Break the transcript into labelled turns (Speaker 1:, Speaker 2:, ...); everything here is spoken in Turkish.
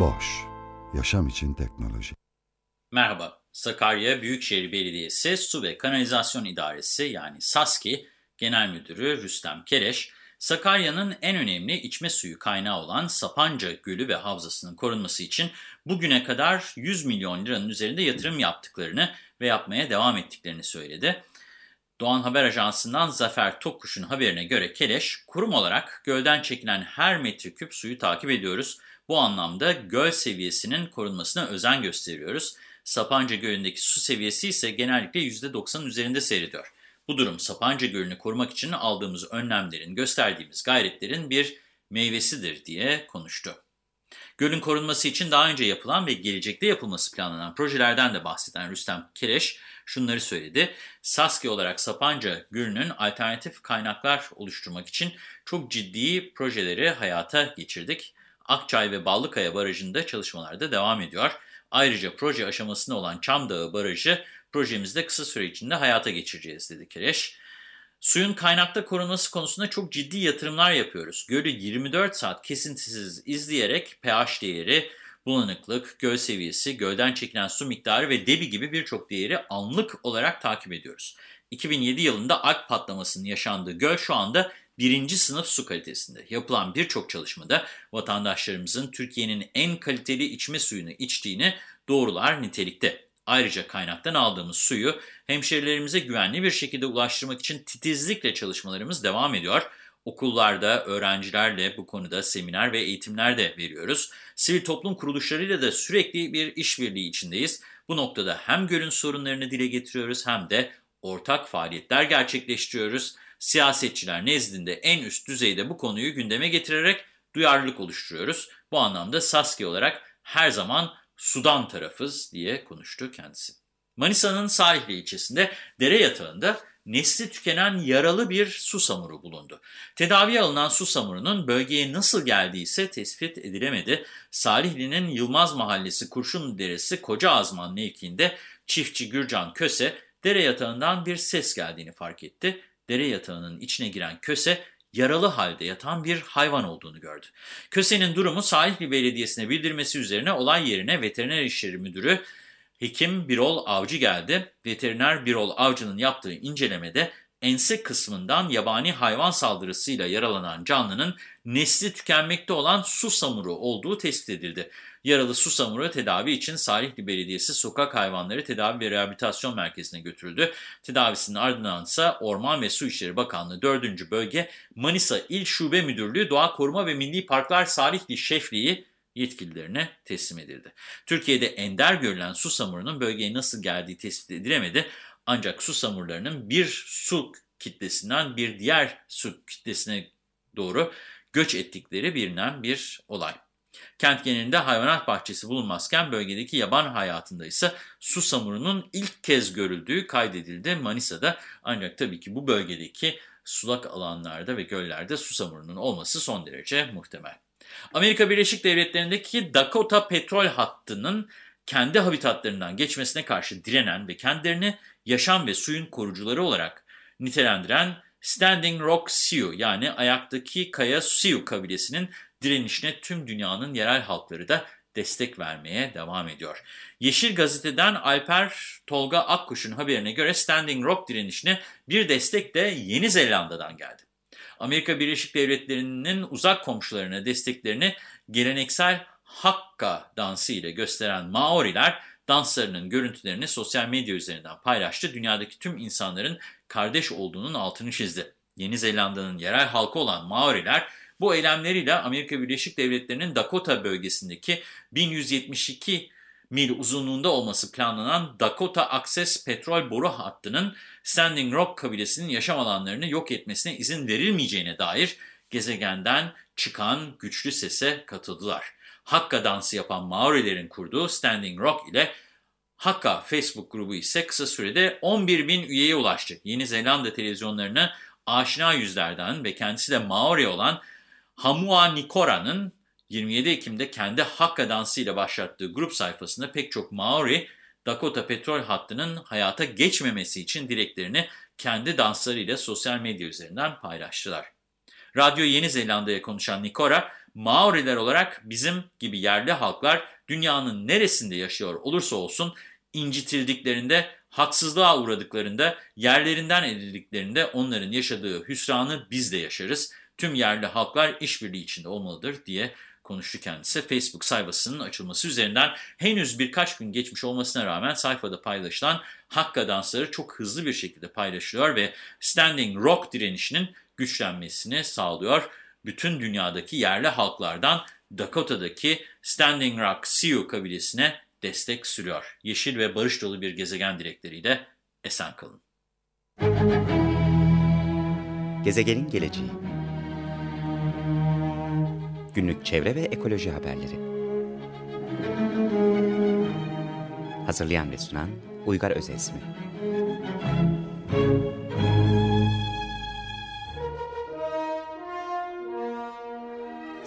Speaker 1: Boş, yaşam için teknoloji.
Speaker 2: Merhaba, Sakarya Büyükşehir Belediyesi Su ve Kanalizasyon İdaresi yani SASKİ Genel Müdürü Rüstem Kereş, Sakarya'nın en önemli içme suyu kaynağı olan Sapanca Gölü ve Havzası'nın korunması için bugüne kadar 100 milyon liranın üzerinde yatırım yaptıklarını ve yapmaya devam ettiklerini söyledi. Doğan Haber Ajansı'ndan Zafer Tokkuş'un haberine göre Keleş, kurum olarak gölden çekilen her metreküp suyu takip ediyoruz. Bu anlamda göl seviyesinin korunmasına özen gösteriyoruz. Sapanca Gölü'ndeki su seviyesi ise genellikle %90'ın üzerinde seyrediyor. Bu durum Sapanca Gölü'nü korumak için aldığımız önlemlerin, gösterdiğimiz gayretlerin bir meyvesidir diye konuştu. Gölün korunması için daha önce yapılan ve gelecekte yapılması planlanan projelerden de bahseden Rüstem Kereş şunları söyledi. SASKİ olarak Sapanca Gölü'nün alternatif kaynaklar oluşturmak için çok ciddi projeleri hayata geçirdik. Akçay ve Ballıkaya Barajı'nda çalışmalar da devam ediyor. Ayrıca proje aşamasında olan Çamdağı Barajı projemizde kısa süre içinde hayata geçireceğiz dedi Kireç. Suyun kaynakta korunması konusunda çok ciddi yatırımlar yapıyoruz. Gölü 24 saat kesintisiz izleyerek pH değeri, bulanıklık, göl seviyesi, gölden çekilen su miktarı ve debi gibi birçok değeri anlık olarak takip ediyoruz. 2007 yılında alp patlamasının yaşandığı göl şu anda birinci sınıf su kalitesinde. Yapılan birçok çalışmada vatandaşlarımızın Türkiye'nin en kaliteli içme suyunu içtiğini doğrular nitelikte. Ayrıca kaynaktan aldığımız suyu hemşerilerimize güvenli bir şekilde ulaştırmak için titizlikle çalışmalarımız devam ediyor. Okullarda öğrencilerle bu konuda seminer ve eğitimler de veriyoruz. Sivil toplum kuruluşlarıyla da sürekli bir işbirliği içindeyiz. Bu noktada hem gölün sorunlarını dile getiriyoruz hem de ortak faaliyetler gerçekleştiriyoruz. Siyasetçiler nezdinde en üst düzeyde bu konuyu gündeme getirerek duyarlılık oluşturuyoruz. Bu anlamda SASKİ olarak her zaman Sudan tarafız diye konuştu kendisi. Manisa'nın Salihli ilçesinde dere yatağında nesli tükenen yaralı bir susamuru bulundu. Tedaviye alınan susamurunun bölgeye nasıl geldiği ise tespit edilemedi. Salihli'nin Yılmaz Mahallesi Kurşun Deresi Koca Azman mevkiinde çiftçi Gürcan Köse dere yatağından bir ses geldiğini fark etti. Dere yatağının içine giren Köse yaralı halde yatan bir hayvan olduğunu gördü. Köse'nin durumu Salihli Belediyesi'ne bildirmesi üzerine olay yerine Veteriner İşleri Müdürü Hekim Birol Avcı geldi. Veteriner Birol Avcı'nın yaptığı incelemede ense kısmından yabani hayvan saldırısıyla yaralanan canlının nesli tükenmekte olan su samuru olduğu tespit edildi. Yaralı susamuru tedavi için Salihli Belediyesi Sokak Hayvanları Tedavi ve Rehabilitasyon Merkezi'ne götürüldü. Tedavisinin ardından ise Orman ve Su İşleri Bakanlığı 4. Bölge Manisa İl Şube Müdürlüğü Doğa Koruma ve Milli Parklar Salihli Şefliği yetkililerine teslim edildi. Türkiye'de ender görülen susamurunun bölgeye nasıl geldiği tespit edilemedi. Ancak susamurlarının bir su kitlesinden bir diğer su kitlesine doğru göç ettikleri bilinen bir olay. Kent genelinde hayvanat bahçesi bulunmazken bölgedeki yaban hayatında ise susamurunun ilk kez görüldüğü kaydedildi Manisa'da. Ancak tabii ki bu bölgedeki sulak alanlarda ve göllerde susamurunun olması son derece muhtemel. Amerika Birleşik Devletleri'ndeki Dakota petrol hattının kendi habitatlarından geçmesine karşı direnen ve kendilerini yaşam ve suyun korucuları olarak nitelendiren Standing Rock Sioux yani ayaktaki kaya Sioux kabilesinin direnişine tüm dünyanın yerel halkları da destek vermeye devam ediyor. Yeşil Gazete'den Alper Tolga Akkuş'un haberine göre Standing Rock direnişine bir destek de Yeni Zelanda'dan geldi. Amerika Birleşik Devletleri'nin uzak komşularına desteklerini geleneksel Hakka dansı ile gösteren Maoriler danslarının görüntülerini sosyal medya üzerinden paylaştı. Dünyadaki tüm insanların kardeş olduğunun altını çizdi. Yeni Zelanda'nın yerel halkı olan Maoriler bu eylemleriyle Amerika Birleşik Devletleri'nin Dakota bölgesindeki 1172 mil uzunluğunda olması planlanan Dakota Access petrol boru hattının Standing Rock kabilesinin yaşam alanlarını yok etmesine izin verilmeyeceğine dair gezegenden çıkan güçlü sese katıldılar. Hakka dansı yapan Maorilerin kurduğu Standing Rock ile Hakka Facebook grubu ise kısa sürede 11 bin üyeye ulaştı. Yeni Zelanda televizyonlarına aşina yüzlerden ve kendisi de Maori olan Hamua Nikora'nın 27 Ekim'de kendi Hakka dansıyla başlattığı grup sayfasında pek çok Maori, Dakota petrol hattının hayata geçmemesi için dileklerini kendi danslarıyla sosyal medya üzerinden paylaştılar. Radyo Yeni Zelanda'ya konuşan Nikora, Maoriler olarak bizim gibi yerli halklar dünyanın neresinde yaşıyor olursa olsun incitildiklerinde, haksızlığa uğradıklarında, yerlerinden edildiklerinde onların yaşadığı hüsranı biz de yaşarız. Tüm yerli halklar işbirliği içinde olmalıdır diye konuştu kendisi. Facebook sayfasının açılması üzerinden henüz birkaç gün geçmiş olmasına rağmen sayfada paylaşılan Hakka dansları çok hızlı bir şekilde paylaşılıyor ve Standing Rock direnişinin güçlenmesini sağlıyor. Bütün dünyadaki yerli halklardan Dakota'daki Standing Rock Sioux kabilesine destek sürüyor. Yeşil ve barış dolu bir gezegen dilekleriyle esen kalın.
Speaker 3: Gezegenin geleceği Günlük çevre ve ekoloji haberleri Hazırlayan ve sunan Uygar Özesmi